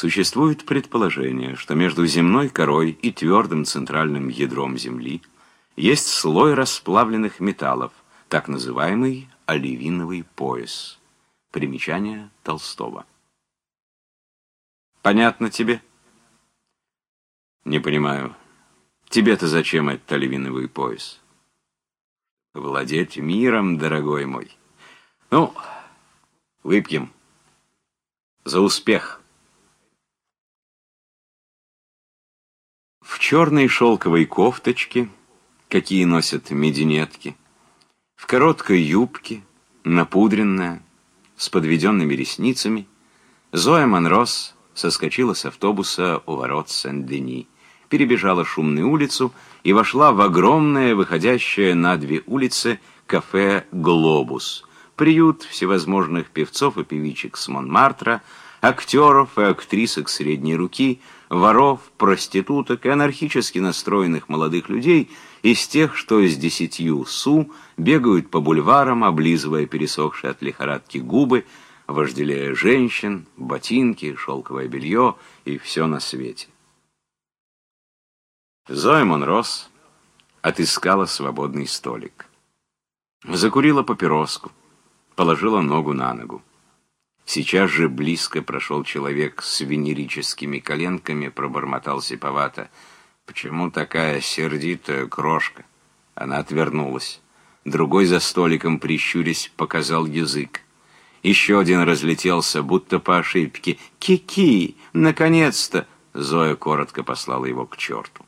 Существует предположение, что между земной корой и твердым центральным ядром Земли есть слой расплавленных металлов, так называемый оливиновый пояс. Примечание Толстого. Понятно тебе? Не понимаю. Тебе-то зачем этот оливиновый пояс? Владеть миром, дорогой мой. Ну, выпьем. За успех. Черной шелковой кофточке, какие носят мединетки, в короткой юбке, напудренная, с подведенными ресницами, Зоя Монрос соскочила с автобуса у ворот Сен-Дени, перебежала шумную улицу и вошла в огромное, выходящее на две улицы, кафе «Глобус», приют всевозможных певцов и певичек с Монмартра, актеров и актрисок средней руки, воров, проституток и анархически настроенных молодых людей из тех, что с десятью су бегают по бульварам, облизывая пересохшие от лихорадки губы, вожделея женщин, ботинки, шелковое белье и все на свете. Зоя Монрос отыскала свободный столик. Закурила папироску, положила ногу на ногу. Сейчас же близко прошел человек с венерическими коленками, пробормотал сиповато. «Почему такая сердитая крошка?» Она отвернулась. Другой за столиком, прищурясь, показал язык. Еще один разлетелся, будто по ошибке. «Ки-ки! Наконец-то!» Зоя коротко послала его к черту.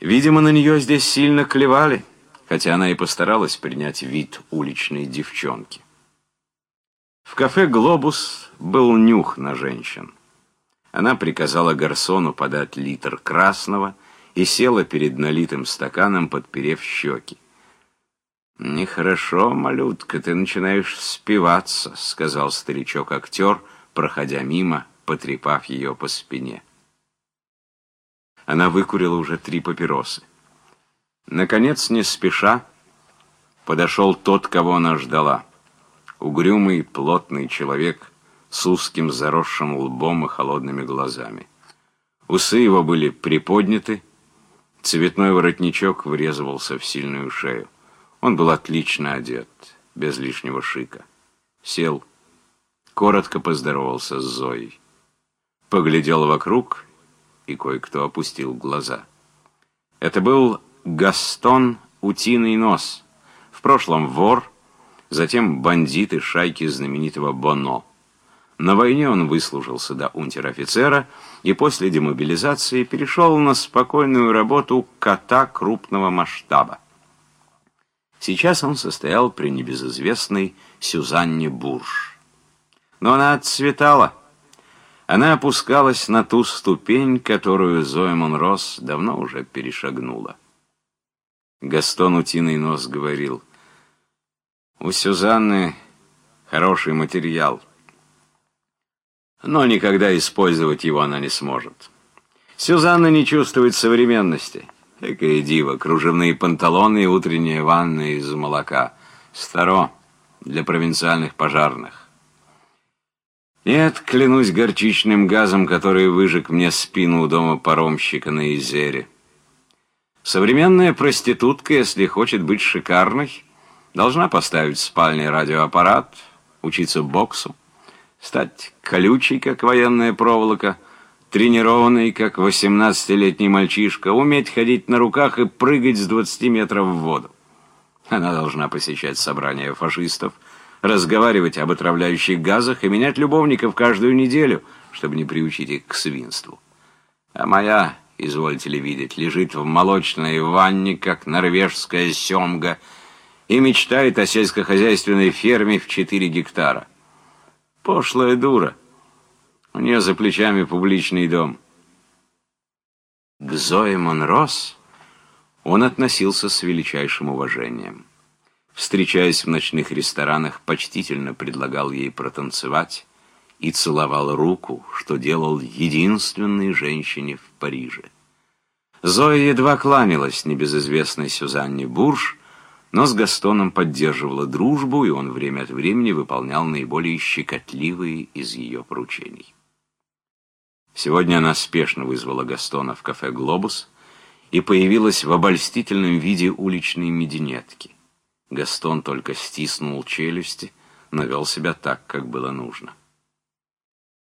Видимо, на нее здесь сильно клевали, хотя она и постаралась принять вид уличной девчонки. В кафе «Глобус» был нюх на женщин. Она приказала гарсону подать литр красного и села перед налитым стаканом, подперев щеки. «Нехорошо, малютка, ты начинаешь спиваться», — сказал старичок-актер, проходя мимо, потрепав ее по спине. Она выкурила уже три папиросы. Наконец, не спеша, подошел тот, кого она ждала. Угрюмый, плотный человек с узким заросшим лбом и холодными глазами. Усы его были приподняты, цветной воротничок врезывался в сильную шею. Он был отлично одет, без лишнего шика. Сел, коротко поздоровался с Зоей. Поглядел вокруг, и кое-кто опустил глаза. Это был Гастон Утиный Нос, в прошлом вор, затем бандит из шайки знаменитого Боно. На войне он выслужился до унтер-офицера и после демобилизации перешел на спокойную работу кота крупного масштаба. Сейчас он состоял при небезызвестной Сюзанне Бурж. Но она отцветала. Она опускалась на ту ступень, которую Зоя Монрос давно уже перешагнула. Гастон Утиный Нос говорил, «У Сюзанны хороший материал, но никогда использовать его она не сможет. Сюзанна не чувствует современности». Экая дива, кружевные панталоны и утренняя ванна из молока. Старо для провинциальных пожарных. Нет, клянусь горчичным газом, который выжег мне спину у дома паромщика на Изере. Современная проститутка, если хочет быть шикарной, должна поставить в спальне радиоаппарат, учиться боксу, стать колючей, как военная проволока — тренированный, как 18-летний мальчишка, уметь ходить на руках и прыгать с 20 метров в воду. Она должна посещать собрания фашистов, разговаривать об отравляющих газах и менять любовников каждую неделю, чтобы не приучить их к свинству. А моя, извольте ли видеть, лежит в молочной ванне, как норвежская семга, и мечтает о сельскохозяйственной ферме в 4 гектара. Пошлая дура. У нее за плечами публичный дом. К Зое Монрос он относился с величайшим уважением. Встречаясь в ночных ресторанах, почтительно предлагал ей протанцевать и целовал руку, что делал единственной женщине в Париже. Зоя едва кланялась небезызвестной Сюзанне Бурж, но с Гастоном поддерживала дружбу, и он время от времени выполнял наиболее щекотливые из ее поручений. Сегодня она спешно вызвала Гастона в кафе «Глобус» и появилась в обольстительном виде уличной мединетки. Гастон только стиснул челюсти, но вел себя так, как было нужно.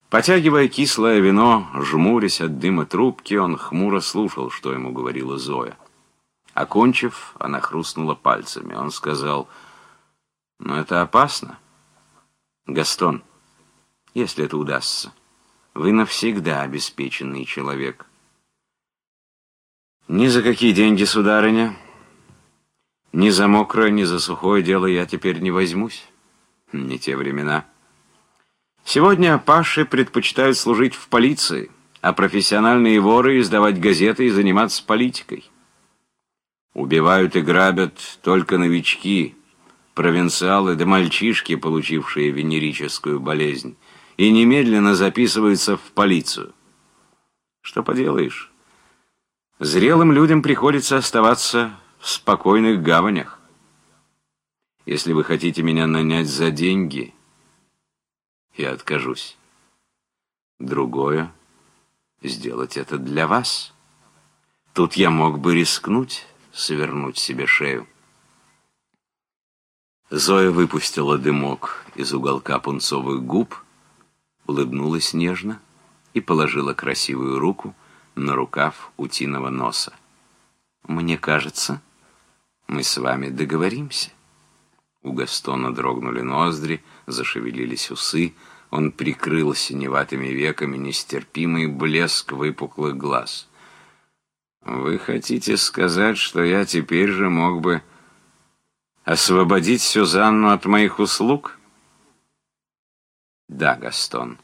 Потягивая кислое вино, жмурясь от дыма трубки, он хмуро слушал, что ему говорила Зоя. Окончив, она хрустнула пальцами. Он сказал, «Но это опасно. Гастон, если это удастся, вы навсегда обеспеченный человек». «Ни за какие деньги, сударыня, ни за мокрое, ни за сухое дело я теперь не возьмусь. Не те времена». Сегодня паши предпочитают служить в полиции, а профессиональные воры издавать газеты и заниматься политикой. Убивают и грабят только новички, провинциалы да мальчишки, получившие венерическую болезнь, и немедленно записываются в полицию. Что поделаешь? Зрелым людям приходится оставаться в спокойных гаванях. Если вы хотите меня нанять за деньги я откажусь. Другое — сделать это для вас. Тут я мог бы рискнуть, свернуть себе шею. Зоя выпустила дымок из уголка пунцовых губ, улыбнулась нежно и положила красивую руку на рукав утиного носа. «Мне кажется, мы с вами договоримся». У Гастона дрогнули ноздри, зашевелились усы, он прикрыл синеватыми веками нестерпимый блеск выпуклых глаз. «Вы хотите сказать, что я теперь же мог бы освободить Сюзанну от моих услуг?» «Да, Гастон».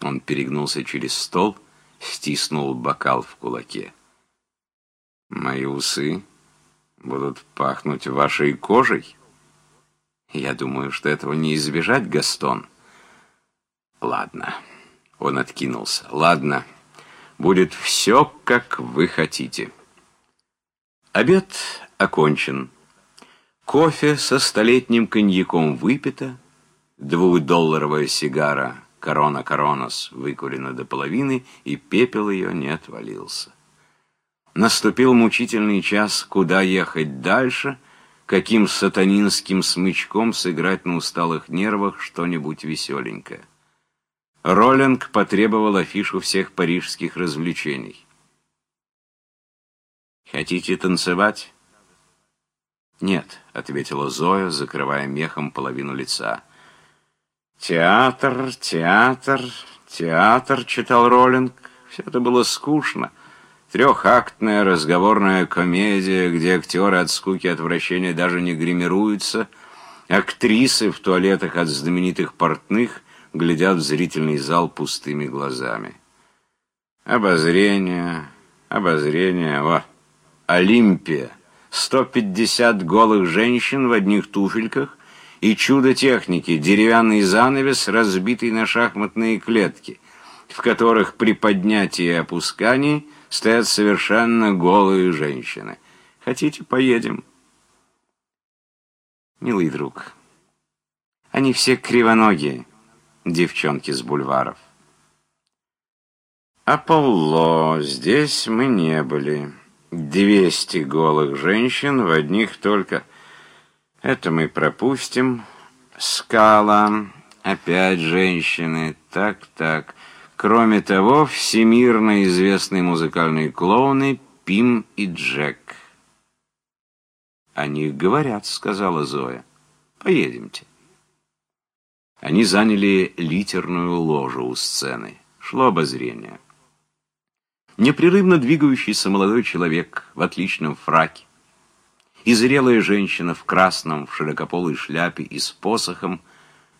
Он перегнулся через стол, стиснул бокал в кулаке. «Мои усы будут пахнуть вашей кожей?» «Я думаю, что этого не избежать, Гастон». Ладно. Он откинулся. Ладно. Будет все, как вы хотите. Обед окончен. Кофе со столетним коньяком выпито. Двухдолларовая сигара «Корона Коронос» выкурена до половины, и пепел ее не отвалился. Наступил мучительный час, куда ехать дальше, каким сатанинским смычком сыграть на усталых нервах что-нибудь веселенькое. Роллинг потребовал афишу всех парижских развлечений. «Хотите танцевать?» «Нет», — ответила Зоя, закрывая мехом половину лица. «Театр, театр, театр», — читал Роллинг. Все это было скучно. Трехактная разговорная комедия, где актеры от скуки и отвращения даже не гримируются, актрисы в туалетах от знаменитых портных — глядят в зрительный зал пустыми глазами. Обозрение, обозрение, о, Олимпия, 150 голых женщин в одних туфельках и чудо техники, деревянный занавес, разбитый на шахматные клетки, в которых при поднятии и опускании стоят совершенно голые женщины. Хотите, поедем? Милый друг, они все кривоногие девчонки с бульваров. Аполло, здесь мы не были. Двести голых женщин в одних только. Это мы пропустим. Скала, опять женщины, так-так. Кроме того, всемирно известные музыкальные клоуны Пим и Джек. «О них говорят», — сказала Зоя. «Поедемте». Они заняли литерную ложу у сцены. Шло обозрение. Непрерывно двигающийся молодой человек в отличном фраке и зрелая женщина в красном, в широкополой шляпе и с посохом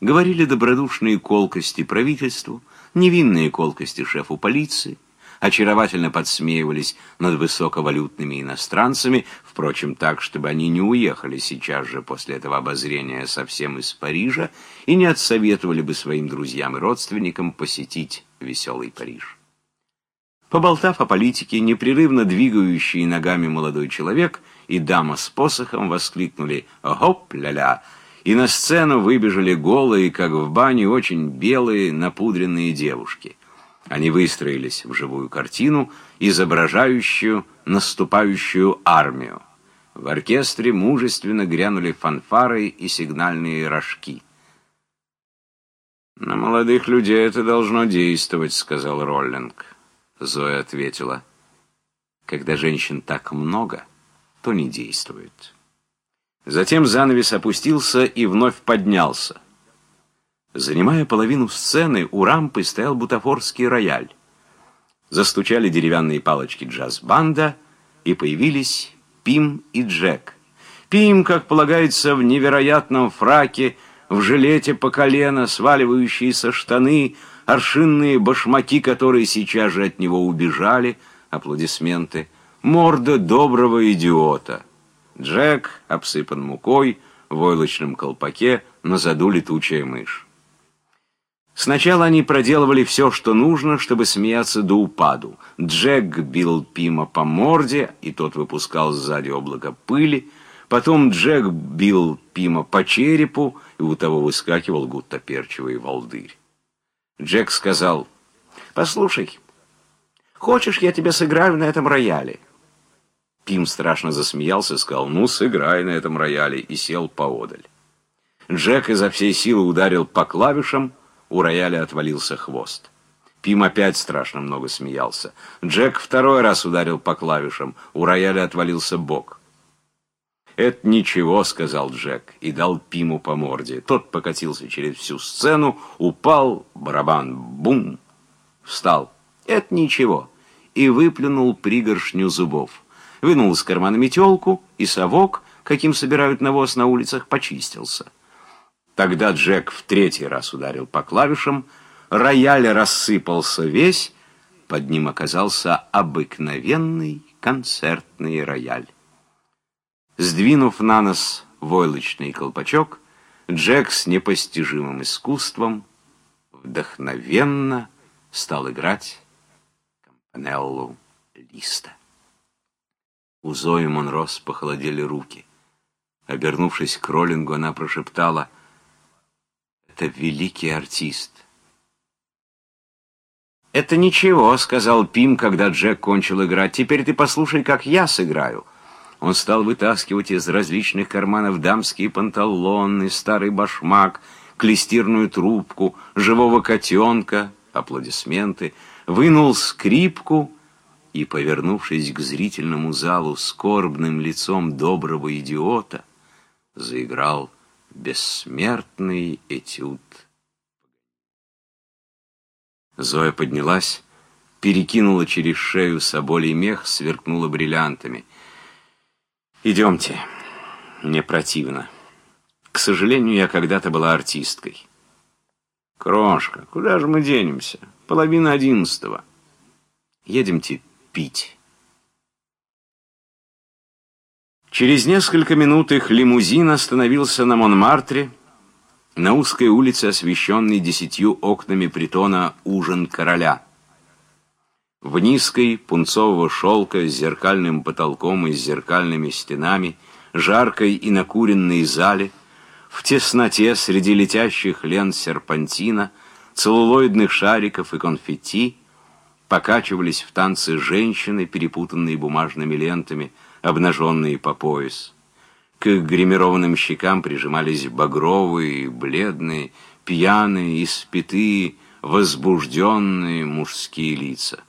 говорили добродушные колкости правительству, невинные колкости шефу полиции, очаровательно подсмеивались над высоковалютными иностранцами, впрочем, так, чтобы они не уехали сейчас же после этого обозрения совсем из Парижа и не отсоветовали бы своим друзьям и родственникам посетить веселый Париж. Поболтав о политике, непрерывно двигающий ногами молодой человек и дама с посохом воскликнули «Гоп-ля-ля!» и на сцену выбежали голые, как в бане, очень белые напудренные девушки – Они выстроились в живую картину, изображающую наступающую армию. В оркестре мужественно грянули фанфары и сигнальные рожки. «На молодых людей это должно действовать», — сказал Роллинг. Зоя ответила, «Когда женщин так много, то не действует». Затем занавес опустился и вновь поднялся. Занимая половину сцены, у рампы стоял бутафорский рояль. Застучали деревянные палочки джаз-банда, и появились Пим и Джек. Пим, как полагается, в невероятном фраке, в жилете по колено, сваливающиеся штаны, аршинные башмаки, которые сейчас же от него убежали, аплодисменты, морда доброго идиота. Джек обсыпан мукой, в войлочном колпаке, на заду летучая мышь. Сначала они проделывали все, что нужно, чтобы смеяться до упаду. Джек бил Пима по морде, и тот выпускал сзади облако пыли. Потом Джек бил Пима по черепу, и у того выскакивал гуттаперчивый волдырь. Джек сказал, «Послушай, хочешь, я тебе сыграю на этом рояле?» Пим страшно засмеялся, сказал, «Ну, сыграй на этом рояле», и сел поодаль. Джек изо всей силы ударил по клавишам, у рояля отвалился хвост. Пим опять страшно много смеялся. Джек второй раз ударил по клавишам. У рояля отвалился бок. «Это ничего», — сказал Джек и дал Пиму по морде. Тот покатился через всю сцену, упал, барабан, бум, встал. «Это ничего» и выплюнул пригоршню зубов. Вынул из кармана метелку, и совок, каким собирают навоз на улицах, почистился. Тогда Джек в третий раз ударил по клавишам, рояль рассыпался весь, под ним оказался обыкновенный концертный рояль. Сдвинув на нос войлочный колпачок, Джек с непостижимым искусством вдохновенно стал играть компанеллу Листа. У Зои Монрос похолодели руки. Обернувшись к Роллингу, она прошептала — это великий артист. «Это ничего», — сказал Пим, когда Джек кончил играть. «Теперь ты послушай, как я сыграю». Он стал вытаскивать из различных карманов дамские панталоны, старый башмак, клестирную трубку, живого котенка, аплодисменты, вынул скрипку и, повернувшись к зрительному залу скорбным лицом доброго идиота, заиграл бессмертный этюд. Зоя поднялась, перекинула через шею соболей мех, сверкнула бриллиантами. «Идемте. Мне противно. К сожалению, я когда-то была артисткой». «Крошка, куда же мы денемся? Половина одиннадцатого. Едемте пить». Через несколько минут их лимузин остановился на Монмартре, на узкой улице, освещенной десятью окнами притона «Ужин короля». В низкой, пунцового шелка, с зеркальным потолком и с зеркальными стенами, жаркой и накуренной зале, в тесноте среди летящих лент серпантина, целлулоидных шариков и конфетти, покачивались в танце женщины, перепутанные бумажными лентами, обнаженные по пояс. К их гримированным щекам прижимались багровые, бледные, пьяные, испитые, возбужденные мужские лица.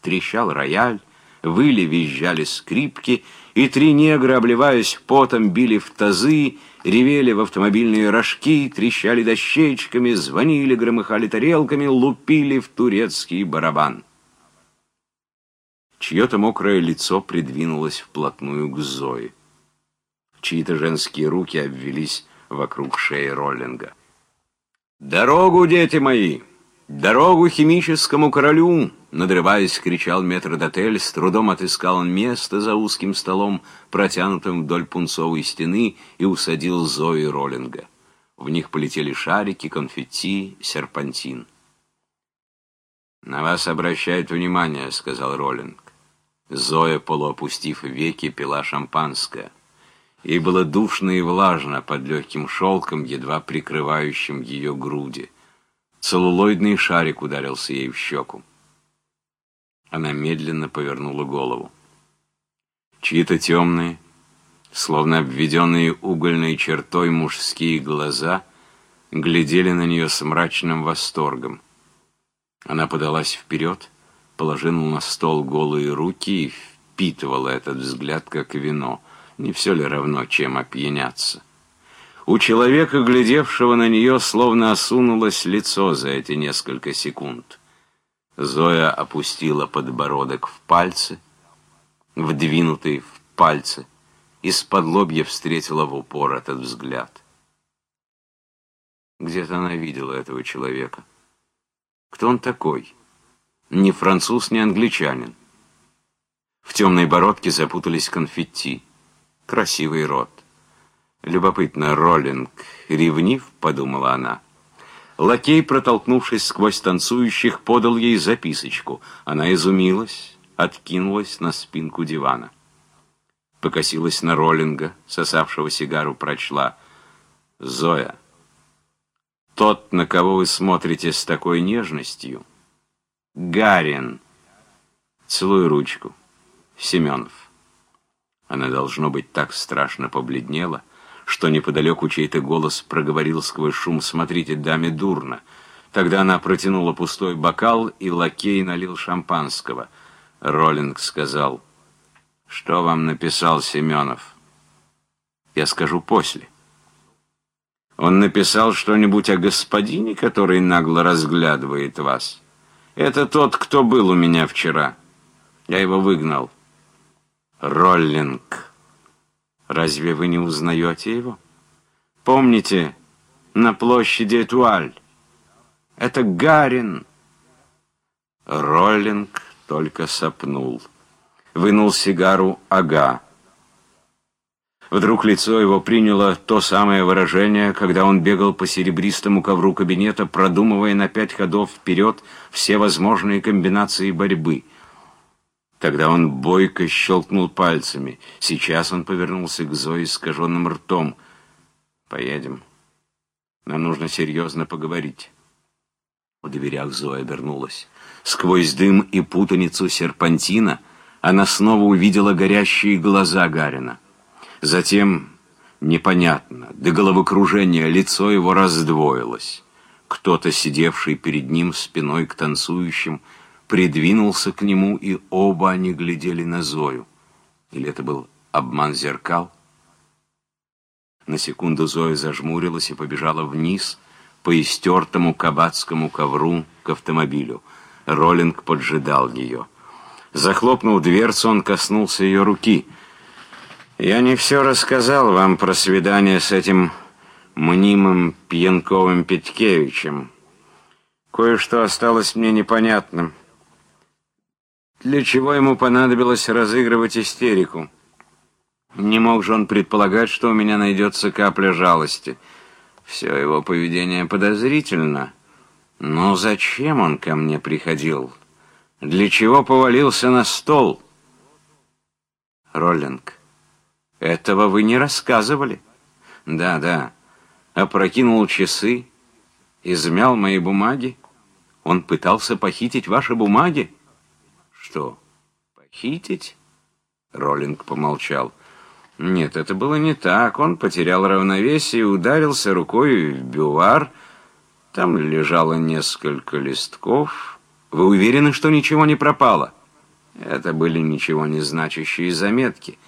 Трещал рояль, выли визжали скрипки, и три негра, обливаясь потом, били в тазы, ревели в автомобильные рожки, трещали дощечками, звонили, громыхали тарелками, лупили в турецкий барабан. Чье-то мокрое лицо придвинулось вплотную к Зое. Чьи-то женские руки обвелись вокруг шеи Роллинга. «Дорогу, дети мои! Дорогу химическому королю!» Надрываясь, кричал метрдотель, с трудом отыскал он место за узким столом, протянутым вдоль пунцовой стены, и усадил Зои Роллинга. В них полетели шарики, конфетти, серпантин. «На вас обращают внимание», — сказал Роллинг. Зоя, полуопустив веки, пила шампанское. Ей было душно и влажно под легким шелком, едва прикрывающим ее груди. Целлулоидный шарик ударился ей в щеку. Она медленно повернула голову. Чьи-то темные, словно обведенные угольной чертой мужские глаза, глядели на нее с мрачным восторгом. Она подалась вперед, положила на стол голые руки и впитывала этот взгляд, как вино. Не все ли равно, чем опьяняться? У человека, глядевшего на нее, словно осунулось лицо за эти несколько секунд. Зоя опустила подбородок в пальцы, вдвинутые в пальцы, из-под лобья встретила в упор этот взгляд. Где-то она видела этого человека. Кто он такой? Ни француз, ни англичанин. В темной бородке запутались конфетти. Красивый рот. Любопытно, Роллинг ревнив, подумала она. Лакей, протолкнувшись сквозь танцующих, подал ей записочку. Она изумилась, откинулась на спинку дивана. Покосилась на Роллинга, сосавшего сигару, прочла. «Зоя, тот, на кого вы смотрите с такой нежностью, Гарин. Целую ручку. Семенов». Она, должно быть, так страшно побледнела, — что неподалеку чей-то голос проговорил сквозь шум «Смотрите, даме дурно». Тогда она протянула пустой бокал, и лакей налил шампанского. Роллинг сказал, «Что вам написал Семенов?» «Я скажу после». «Он написал что-нибудь о господине, который нагло разглядывает вас?» «Это тот, кто был у меня вчера. Я его выгнал». «Роллинг». Разве вы не узнаете его? Помните, на площади Этуаль. Это Гарин. Роллинг только сопнул. Вынул сигару «Ага». Вдруг лицо его приняло то самое выражение, когда он бегал по серебристому ковру кабинета, продумывая на пять ходов вперед все возможные комбинации борьбы — Тогда он бойко щелкнул пальцами. Сейчас он повернулся к Зое искаженным ртом. «Поедем. Нам нужно серьезно поговорить». В дверях Зоя обернулась. Сквозь дым и путаницу серпантина она снова увидела горящие глаза Гарина. Затем, непонятно, до головокружения лицо его раздвоилось. Кто-то, сидевший перед ним спиной к танцующим, придвинулся к нему, и оба они глядели на Зою. Или это был обман зеркал? На секунду Зоя зажмурилась и побежала вниз по истертому кабацкому ковру к автомобилю. Роллинг поджидал ее. Захлопнув дверцу, он коснулся ее руки. «Я не все рассказал вам про свидание с этим мнимым Пьянковым Петкевичем. Кое-что осталось мне непонятным». Для чего ему понадобилось разыгрывать истерику? Не мог же он предполагать, что у меня найдется капля жалости. Все его поведение подозрительно. Но зачем он ко мне приходил? Для чего повалился на стол? Роллинг, этого вы не рассказывали? Да, да. Опрокинул часы, измял мои бумаги. Он пытался похитить ваши бумаги? Что, похитить? Роллинг помолчал. Нет, это было не так. Он потерял равновесие и ударился рукой в бювар. Там лежало несколько листков. Вы уверены, что ничего не пропало? Это были ничего не значащие заметки.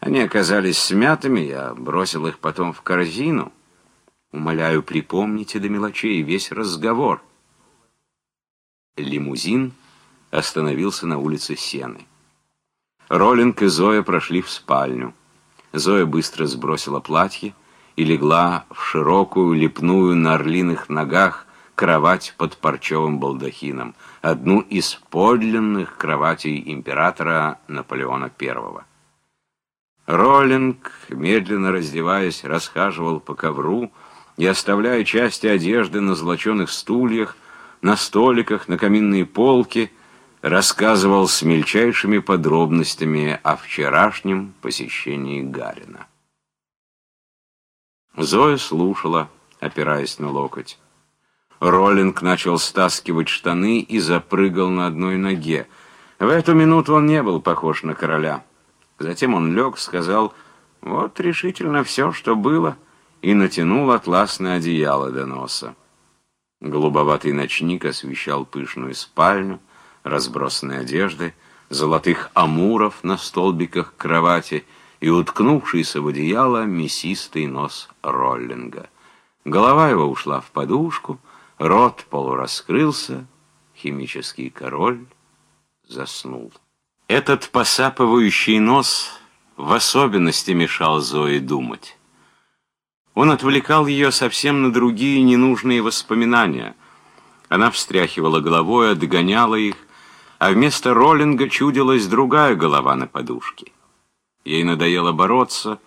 Они оказались смятыми, я бросил их потом в корзину. Умоляю, припомните до мелочей весь разговор. Лимузин остановился на улице Сены. Роллинг и Зоя прошли в спальню. Зоя быстро сбросила платье и легла в широкую, лепную на орлиных ногах кровать под парчевым балдахином, одну из подлинных кроватей императора Наполеона I. Роллинг, медленно раздеваясь, расхаживал по ковру и, оставляя части одежды на золоченых стульях, на столиках, на каминные полки, рассказывал с мельчайшими подробностями о вчерашнем посещении Гарина. Зоя слушала, опираясь на локоть. Роллинг начал стаскивать штаны и запрыгал на одной ноге. В эту минуту он не был похож на короля. Затем он лег, сказал «Вот решительно все, что было», и натянул атласное одеяло до носа. Голубоватый ночник освещал пышную спальню, разбросанные одежды, золотых амуров на столбиках кровати и уткнувшийся в одеяло мясистый нос Роллинга. Голова его ушла в подушку, рот полураскрылся, химический король заснул. Этот посапывающий нос в особенности мешал Зое думать. Он отвлекал ее совсем на другие ненужные воспоминания. Она встряхивала головой, отгоняла их, а вместо роллинга чудилась другая голова на подушке. Ей надоело бороться,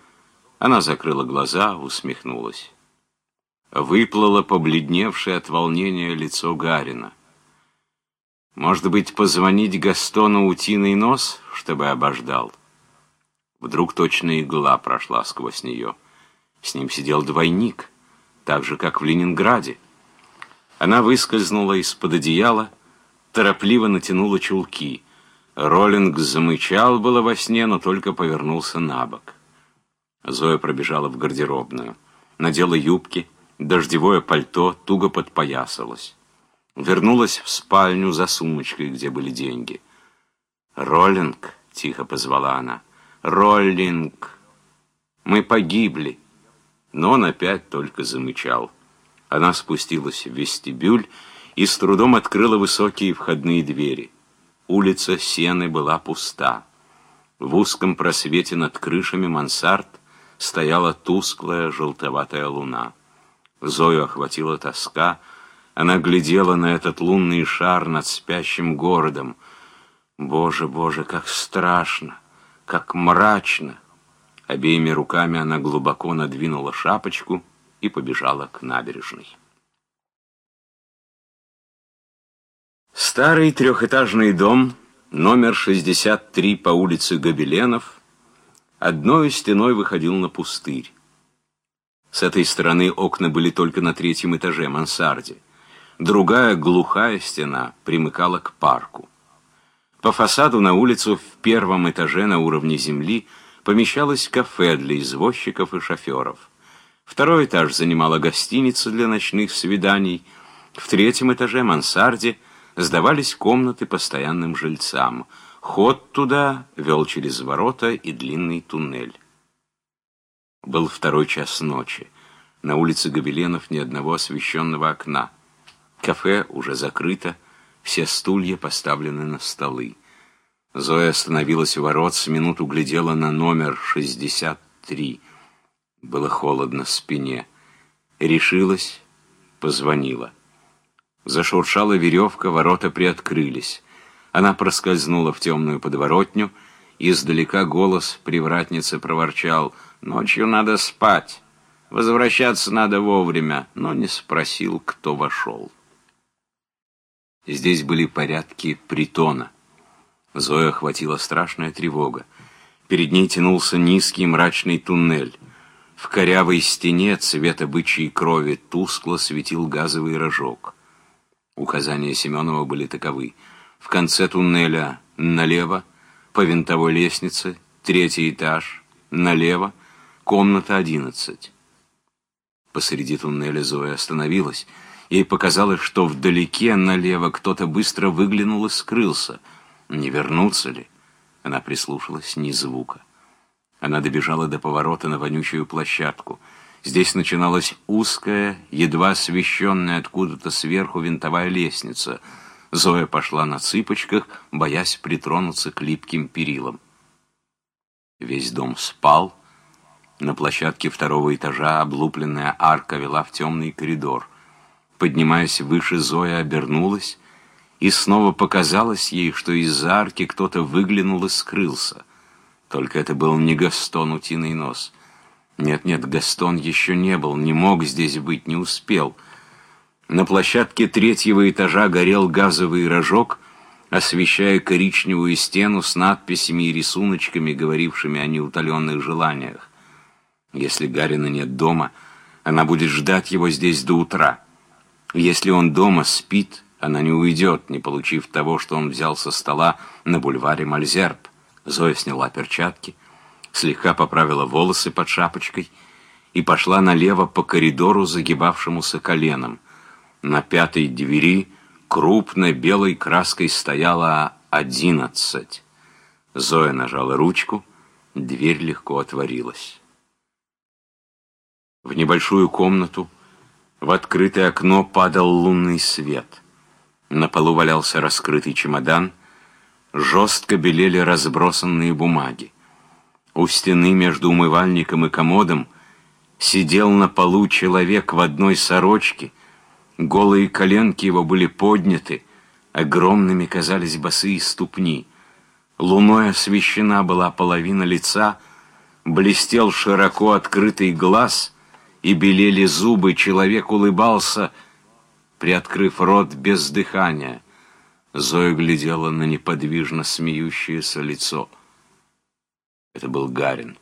она закрыла глаза, усмехнулась. Выплыло побледневшее от волнения лицо Гарина. Может быть, позвонить Гастону утиный нос, чтобы обождал? Вдруг точно игла прошла сквозь нее. С ним сидел двойник, так же, как в Ленинграде. Она выскользнула из-под одеяла, торопливо натянула чулки. Роллинг замычал было во сне, но только повернулся на бок. Зоя пробежала в гардеробную, надела юбки, дождевое пальто, туго подпоясалась. Вернулась в спальню за сумочкой, где были деньги. «Роллинг!» — тихо позвала она. «Роллинг! Мы погибли!» Но он опять только замычал. Она спустилась в вестибюль и с трудом открыла высокие входные двери. Улица Сены была пуста. В узком просвете над крышами мансард стояла тусклая желтоватая луна. Зою охватила тоска, она глядела на этот лунный шар над спящим городом. Боже, боже, как страшно, как мрачно. Обеими руками она глубоко надвинула шапочку и побежала к набережной. Старый трехэтажный дом, номер 63 по улице Гобеленов, одной стеной выходил на пустырь. С этой стороны окна были только на третьем этаже, мансарде. Другая глухая стена примыкала к парку. По фасаду на улицу в первом этаже на уровне земли помещалось кафе для извозчиков и шоферов. Второй этаж занимала гостиница для ночных свиданий. В третьем этаже мансарде сдавались комнаты постоянным жильцам. Ход туда вел через ворота и длинный туннель. Был второй час ночи. На улице Гобеленов ни одного освещенного окна. Кафе уже закрыто, все стулья поставлены на столы. Зоя остановилась у ворот, с минуту глядела на номер 63. Было холодно в спине. Решилась, позвонила. Зашуршала веревка, ворота приоткрылись. Она проскользнула в темную подворотню, издалека голос привратницы проворчал «Ночью надо спать, возвращаться надо вовремя», но не спросил, кто вошел. Здесь были порядки притона. Зоя охватила страшная тревога. Перед ней тянулся низкий мрачный туннель. В корявой стене цвета бычьей крови тускло светил газовый рожок. Указания Семенова были таковы. В конце туннеля налево, по винтовой лестнице, третий этаж, налево, комната одиннадцать. Посреди туннеля Зоя остановилась — Ей показалось, что вдалеке налево кто-то быстро выглянул и скрылся. Не вернуться ли? Она прислушалась, ни звука. Она добежала до поворота на вонючую площадку. Здесь начиналась узкая, едва освещенная откуда-то сверху винтовая лестница. Зоя пошла на цыпочках, боясь притронуться к липким перилам. Весь дом спал. На площадке второго этажа облупленная арка вела в темный коридор. Поднимаясь выше, Зоя обернулась, и снова показалось ей, что из-за арки кто-то выглянул и скрылся. Только это был не Гастон Утиный Нос. Нет-нет, Гастон еще не был, не мог здесь быть, не успел. На площадке третьего этажа горел газовый рожок, освещая коричневую стену с надписями и рисуночками, говорившими о неутоленных желаниях. Если Гарина нет дома, она будет ждать его здесь до утра. Если он дома спит, она не уйдет, не получив того, что он взял со стола на бульваре Мальзерб. Зоя сняла перчатки, слегка поправила волосы под шапочкой и пошла налево по коридору, загибавшемуся коленом. На пятой двери крупной белой краской стояло одиннадцать. Зоя нажала ручку, дверь легко отворилась. В небольшую комнату в открытое окно падал лунный свет. На полу валялся раскрытый чемодан, жестко белели разбросанные бумаги. У стены между умывальником и комодом сидел на полу человек в одной сорочке, голые коленки его были подняты, огромными казались босые ступни. Луной освещена была половина лица, блестел широко открытый глаз — и белели зубы, человек улыбался, приоткрыв рот без дыхания. Зоя глядела на неподвижно смеющееся лицо. Это был Гарин.